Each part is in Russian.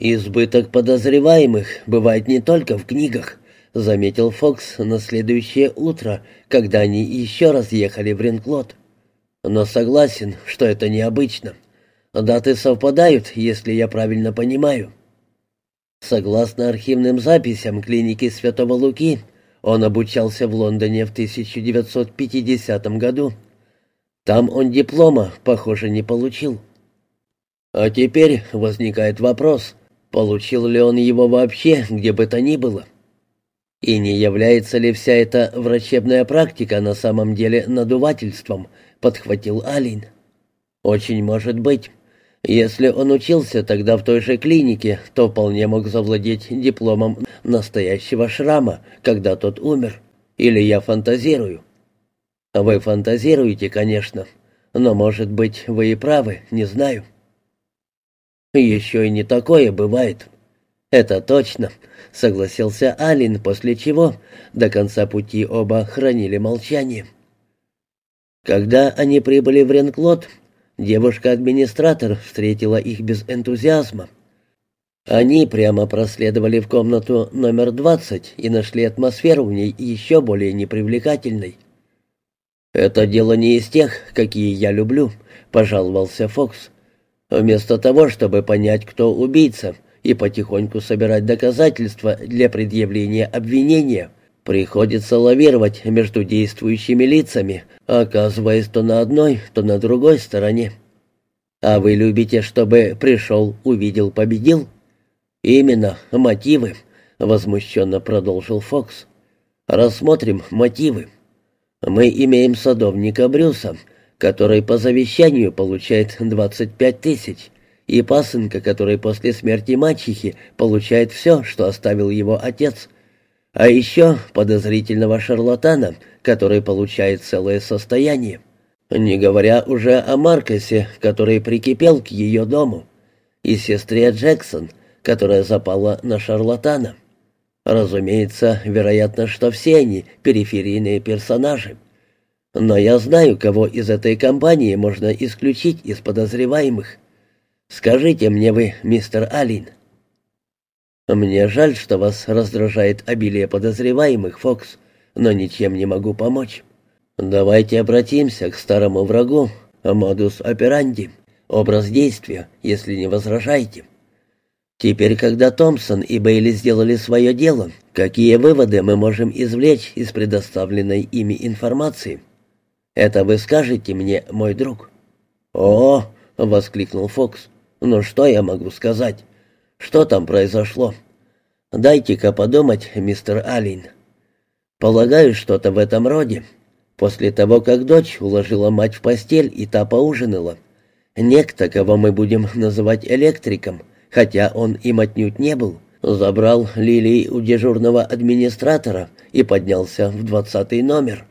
«Избыток подозреваемых бывает не только в книгах», — заметил Фокс на следующее утро, когда они еще раз ехали в Ренклот. «Но согласен, что это необычно. Даты совпадают, если я правильно понимаю». Согласно архивным записям клиники Святого Луки, он обучался в Лондоне в 1950 году. Там он диплома, похоже, не получил. А теперь возникает вопрос, получил ли он его вообще где бы то ни было. И не является ли вся эта врачебная практика на самом деле надувательством, подхватил Алин. Очень может быть. Если он учился тогда в той же клинике, то вполне мог завладеть дипломом настоящего шрама, когда тот умер. Или я фантазирую? Вы фантазируете, конечно, но, может быть, вы и правы, не знаю. Еще и не такое бывает. Это точно, согласился Алин, после чего до конца пути оба хранили молчание. Когда они прибыли в Ренклот, Девушка-администратор встретила их без энтузиазма. Они прямо проследовали в комнату номер 20 и нашли атмосферу в ней еще более непривлекательной. «Это дело не из тех, какие я люблю», — пожаловался Фокс. «Вместо того, чтобы понять, кто убийца, и потихоньку собирать доказательства для предъявления обвинения, приходится лавировать между действующими лицами, оказываясь то на одной, то на другой стороне. А вы любите, чтобы пришел, увидел, победил? Именно, мотивы, возмущенно продолжил Фокс. Рассмотрим мотивы. Мы имеем садовника Брюса, который по завещанию получает 25 тысяч, и пасынка, который после смерти мачехи получает все, что оставил его отец, а еще подозрительного шарлатана, который получает целое состояние. Не говоря уже о Маркосе, который прикипел к ее дому, и сестре Джексон, которая запала на шарлатана. Разумеется, вероятно, что все они периферийные персонажи. Но я знаю, кого из этой компании можно исключить из подозреваемых. Скажите мне вы, мистер Алин, «Мне жаль, что вас раздражает обилие подозреваемых, Фокс, но ничем не могу помочь. Давайте обратимся к старому врагу, модус операнди, образ действия, если не возражаете. Теперь, когда Томпсон и Бейли сделали свое дело, какие выводы мы можем извлечь из предоставленной ими информации? Это вы скажете мне, мой друг?» «О!» — воскликнул Фокс. «Ну что я могу сказать?» Что там произошло? Дайте-ка подумать, мистер Аллен. Полагаю, что-то в этом роде. После того, как дочь уложила мать в постель и та поужинала, некто, кого мы будем называть электриком, хотя он им отнюдь не был, забрал Лилии у дежурного администратора и поднялся в двадцатый номер.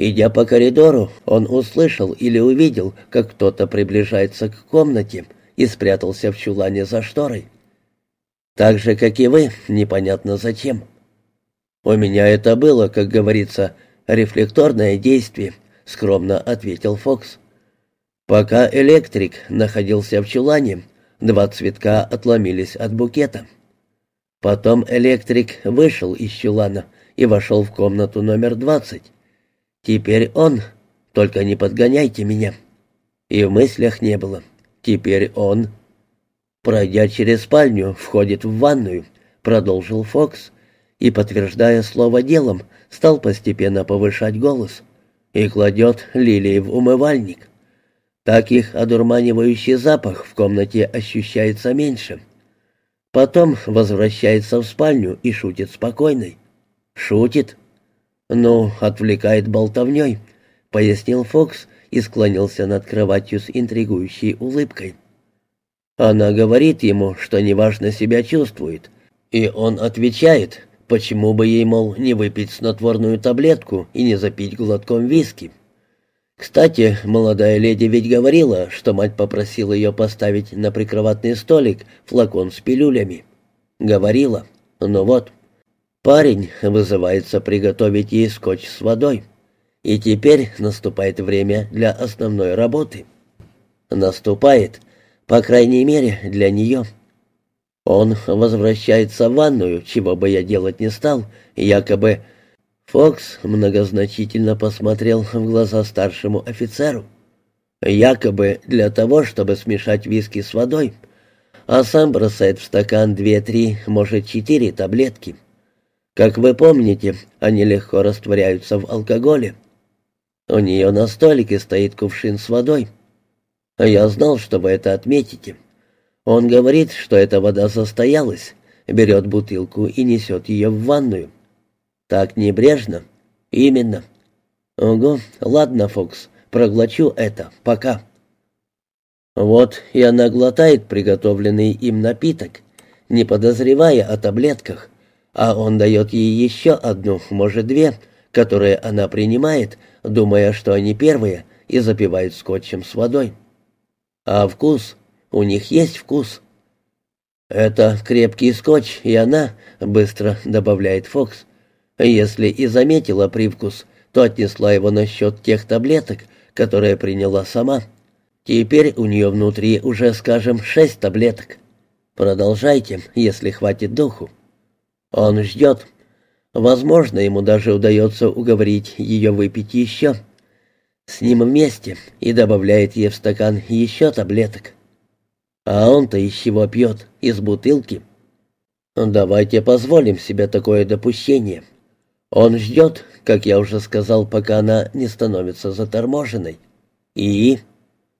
Идя по коридору, он услышал или увидел, как кто-то приближается к комнате и спрятался в чулане за шторой. Так же, как и вы, непонятно зачем. У меня это было, как говорится, рефлекторное действие, скромно ответил Фокс. Пока электрик находился в чулане, два цветка отломились от букета. Потом электрик вышел из чулана и вошел в комнату номер двадцать. Теперь он, только не подгоняйте меня. И в мыслях не было. Теперь он Пройдя через спальню, входит в ванную, продолжил Фокс, и, подтверждая слово делом, стал постепенно повышать голос, и кладет лилии в умывальник. Так их одурманивающий запах в комнате ощущается меньше. Потом возвращается в спальню и шутит спокойной. Шутит? Ну, отвлекает болтовней, пояснил Фокс и склонился над кроватью с интригующей улыбкой. Она говорит ему, что неважно себя чувствует, и он отвечает, почему бы ей, мол, не выпить снотворную таблетку и не запить глотком виски. Кстати, молодая леди ведь говорила, что мать попросила ее поставить на прикроватный столик флакон с пилюлями. Говорила. Ну вот. Парень вызывается приготовить ей скотч с водой. И теперь наступает время для основной работы. Наступает, по крайней мере, для нее. Он возвращается в ванную, чего бы я делать не стал, якобы... Фокс многозначительно посмотрел в глаза старшему офицеру. Якобы для того, чтобы смешать виски с водой, а сам бросает в стакан две-три, может, четыре таблетки. Как вы помните, они легко растворяются в алкоголе. У нее на столике стоит кувшин с водой. Я знал, что вы это отметите. Он говорит, что эта вода застоялась, берет бутылку и несет ее в ванную. Так небрежно? Именно. Ого, ладно, Фокс, проглочу это, пока. Вот и она глотает приготовленный им напиток, не подозревая о таблетках, а он дает ей еще одну, может две, которые она принимает, думая, что они первые, и запивает скотчем с водой. А вкус? У них есть вкус. Это крепкий скотч, и она, быстро добавляет Фокс. Если и заметила привкус, то отнесла его насчет тех таблеток, которые приняла сама. Теперь у нее внутри уже, скажем, шесть таблеток. Продолжайте, если хватит духу. Он ждет. Возможно, ему даже удается уговорить ее выпить еще. С ним вместе и добавляет ей в стакан еще таблеток. А он-то из чего пьет? Из бутылки. Давайте позволим себе такое допущение. Он ждет, как я уже сказал, пока она не становится заторможенной. И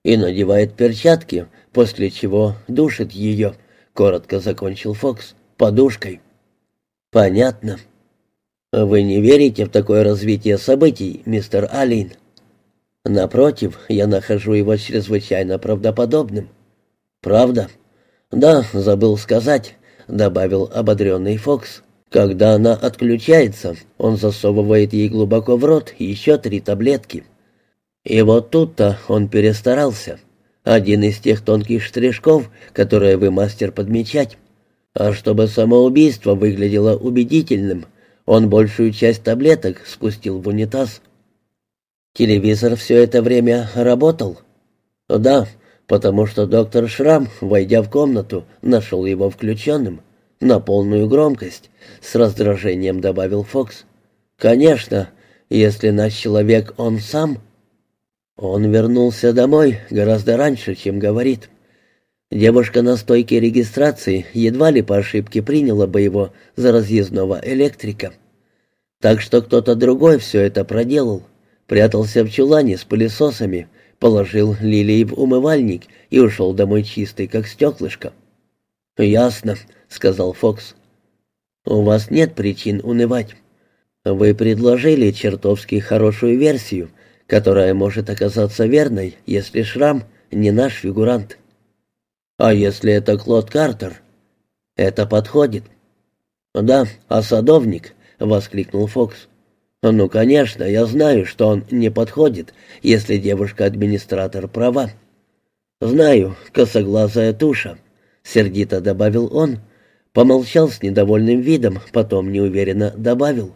и надевает перчатки, после чего душит ее, коротко закончил Фокс, подушкой. Понятно. Вы не верите в такое развитие событий, мистер Алин? Напротив, я нахожу его чрезвычайно правдоподобным. Правда? Да, забыл сказать, добавил ободренный Фокс. Когда она отключается, он засовывает ей глубоко в рот еще три таблетки. И вот тут-то он перестарался. Один из тех тонких штришков, которые вы мастер подмечать. А чтобы самоубийство выглядело убедительным, он большую часть таблеток спустил в унитаз. Телевизор все это время работал? Да, потому что доктор Шрам, войдя в комнату, нашел его включенным. На полную громкость, с раздражением добавил Фокс. Конечно, если наш человек он сам, он вернулся домой гораздо раньше, чем говорит. Девушка на стойке регистрации едва ли по ошибке приняла бы его за разъездного электрика. Так что кто-то другой все это проделал. Прятался в чулане с пылесосами, положил лилии в умывальник и ушел домой чистый, как стеклышко. «Ясно», — сказал Фокс. «У вас нет причин унывать. Вы предложили чертовски хорошую версию, которая может оказаться верной, если Шрам не наш фигурант. А если это Клод Картер? Это подходит. Да, а садовник, воскликнул Фокс. Ну, конечно, я знаю, что он не подходит, если девушка-администратор права. Знаю, косоглазая туша, сердито добавил он, помолчал с недовольным видом, потом неуверенно добавил.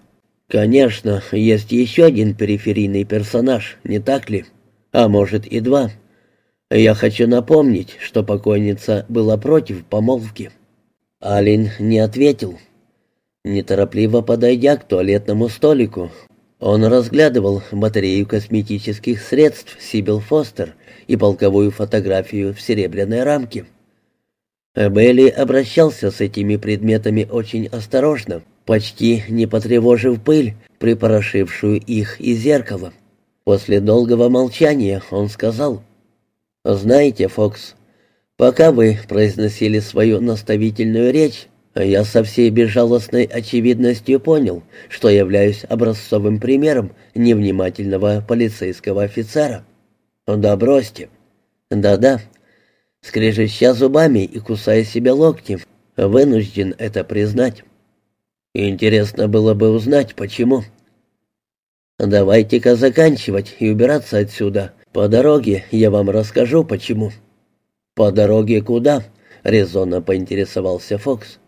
Конечно, есть еще один периферийный персонаж, не так ли? А может и два. Я хочу напомнить, что покойница была против помолвки. Алин не ответил. Неторопливо подойдя к туалетному столику, он разглядывал батарею косметических средств Сибил Фостер и полковую фотографию в серебряной рамке. Белли обращался с этими предметами очень осторожно, почти не потревожив пыль, припорошившую их и зеркало. После долгого молчания он сказал, «Знаете, Фокс, пока вы произносили свою наставительную речь, я со всей безжалостной очевидностью понял, что являюсь образцовым примером невнимательного полицейского офицера. Да бросьте. Да-да. Скрежеща зубами и кусая себя локтем, вынужден это признать. Интересно было бы узнать, почему. Давайте-ка заканчивать и убираться отсюда. По дороге я вам расскажу, почему. По дороге куда? резонно поинтересовался Фокс.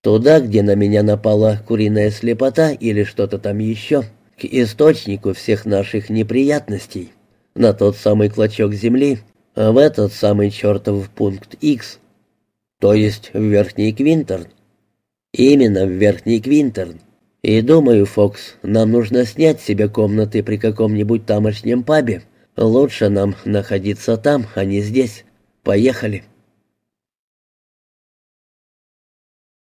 Туда, где на меня напала куриная слепота или что-то там еще, к источнику всех наших неприятностей, на тот самый клочок земли, а в этот самый чертов пункт X. То есть в Верхний Квинтерн? Именно в Верхний Квинтерн. И думаю, Фокс, нам нужно снять себе комнаты при каком-нибудь тамошнем пабе. Лучше нам находиться там, а не здесь. Поехали.